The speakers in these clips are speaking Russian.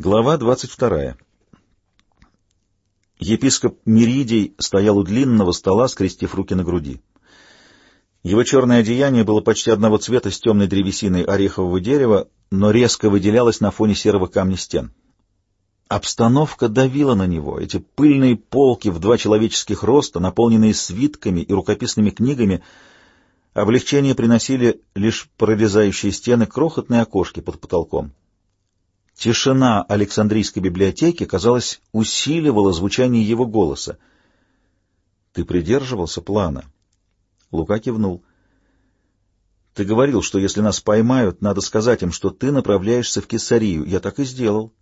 Глава 22. Епископ Миридий стоял у длинного стола, скрестив руки на груди. Его черное одеяние было почти одного цвета с темной древесиной орехового дерева, но резко выделялось на фоне серого камня стен. Обстановка давила на него. Эти пыльные полки в два человеческих роста, наполненные свитками и рукописными книгами, облегчение приносили лишь прорезающие стены крохотные окошки под потолком. Тишина Александрийской библиотеки, казалось, усиливала звучание его голоса. «Ты придерживался плана?» Лука кивнул. «Ты говорил, что если нас поймают, надо сказать им, что ты направляешься в Кесарию. Я так и сделал».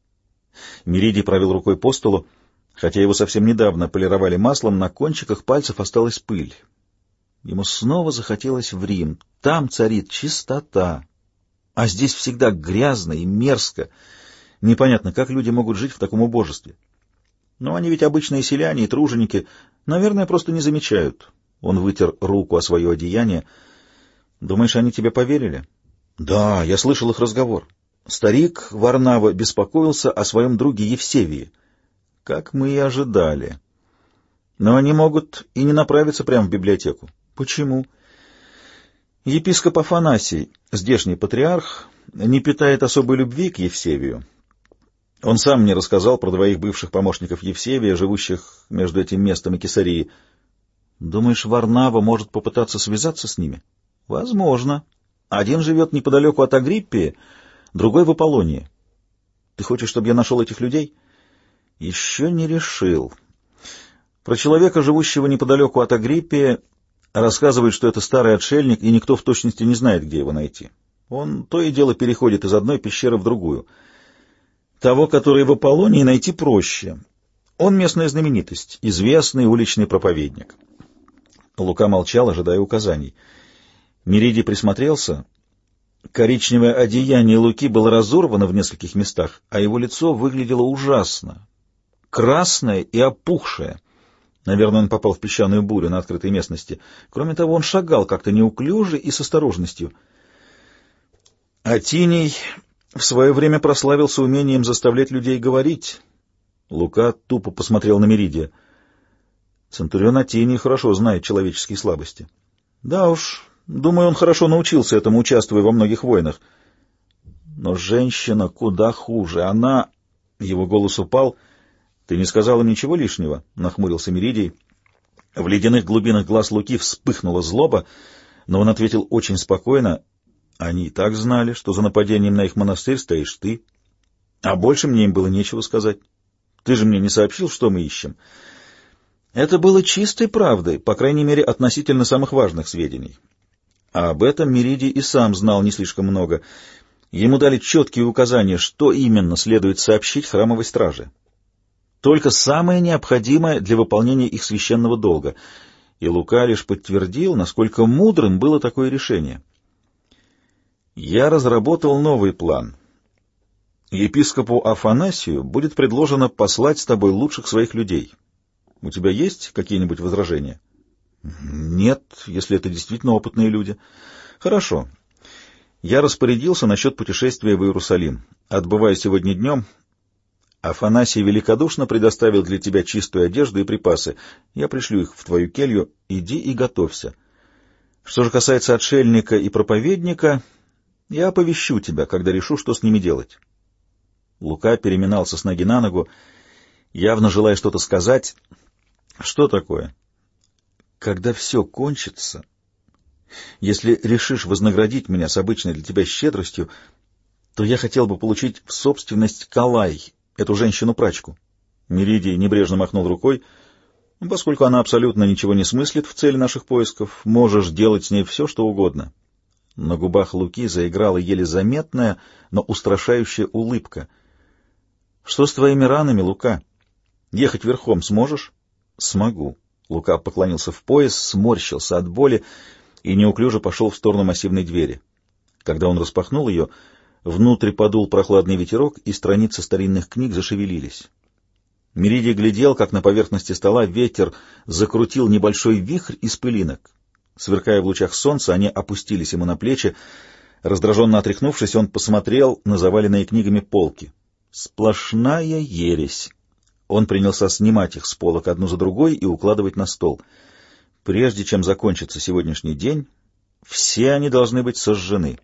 Меридий провел рукой по столу. Хотя его совсем недавно полировали маслом, на кончиках пальцев осталась пыль. Ему снова захотелось в Рим. Там царит чистота. А здесь всегда грязно и мерзко. Непонятно, как люди могут жить в таком убожестве. Но они ведь обычные селяне и труженики, наверное, просто не замечают. Он вытер руку о свое одеяние. Думаешь, они тебе поверили? Да, я слышал их разговор. Старик Варнава беспокоился о своем друге Евсевии. Как мы и ожидали. Но они могут и не направиться прямо в библиотеку. Почему? Епископ Афанасий, здешний патриарх, не питает особой любви к Евсевию. Он сам мне рассказал про двоих бывших помощников Евсевия, живущих между этим местом и Кесарией. Думаешь, Варнава может попытаться связаться с ними? Возможно. Один живет неподалеку от Агриппии, другой в Аполлонии. Ты хочешь, чтобы я нашел этих людей? Еще не решил. Про человека, живущего неподалеку от Агриппии, рассказывают, что это старый отшельник, и никто в точности не знает, где его найти. Он то и дело переходит из одной пещеры в другую — того, который в Аполлонии, найти проще. Он местная знаменитость, известный уличный проповедник. Лука молчал, ожидая указаний. Меридий присмотрелся. Коричневое одеяние Луки было разорвано в нескольких местах, а его лицо выглядело ужасно. Красное и опухшее. Наверное, он попал в песчаную бурю на открытой местности. Кроме того, он шагал как-то неуклюже и с осторожностью. Атиний в свое время прославился умением заставлять людей говорить. Лука тупо посмотрел на Меридия. Центурион Атини хорошо знает человеческие слабости. Да уж, думаю, он хорошо научился этому, участвуя во многих войнах. Но женщина куда хуже. Она... Его голос упал. «Ты не сказал им ничего лишнего?» — нахмурился Меридий. В ледяных глубинах глаз Луки вспыхнула злоба, но он ответил очень спокойно. Они и так знали, что за нападением на их монастырь стоишь ты. А больше мне им было нечего сказать. Ты же мне не сообщил, что мы ищем. Это было чистой правдой, по крайней мере, относительно самых важных сведений. А об этом Меридий и сам знал не слишком много. Ему дали четкие указания, что именно следует сообщить храмовой страже. Только самое необходимое для выполнения их священного долга. И Лука лишь подтвердил, насколько мудрым было такое решение. Я разработал новый план. Епископу Афанасию будет предложено послать с тобой лучших своих людей. У тебя есть какие-нибудь возражения? Нет, если это действительно опытные люди. Хорошо. Я распорядился насчет путешествия в Иерусалим. Отбывая сегодня днем, Афанасий великодушно предоставил для тебя чистую одежду и припасы. Я пришлю их в твою келью. Иди и готовься. Что же касается отшельника и проповедника, я оповещу тебя, когда решу, что с ними делать. Лука переминался с ноги на ногу, явно желая что-то сказать. Что такое? Когда все кончится, если решишь вознаградить меня с обычной для тебя щедростью, то я хотел бы получить в собственность Калай, эту женщину-прачку. Меридий небрежно махнул рукой. Поскольку она абсолютно ничего не смыслит в цели наших поисков, можешь делать с ней все, что угодно. На губах Луки заиграла еле заметная, но устрашающая улыбка. — Что с твоими ранами, Лука? Ехать верхом сможешь? — Смогу. Лука поклонился в пояс, сморщился от боли и неуклюже пошел в сторону массивной двери. Когда он распахнул ее, внутрь подул прохладный ветерок, и страницы старинных книг зашевелились. Меридий глядел, как на поверхности стола ветер закрутил небольшой вихрь из пылинок. Сверкая в лучах солнца, они опустились ему на плечи. Раздраженно отряхнувшись, он посмотрел на заваленные книгами полки. Сплошная ересь. Он принялся снимать их с полок одну за другой и укладывать на стол. Прежде чем закончится сегодняшний день, все они должны быть сожжены.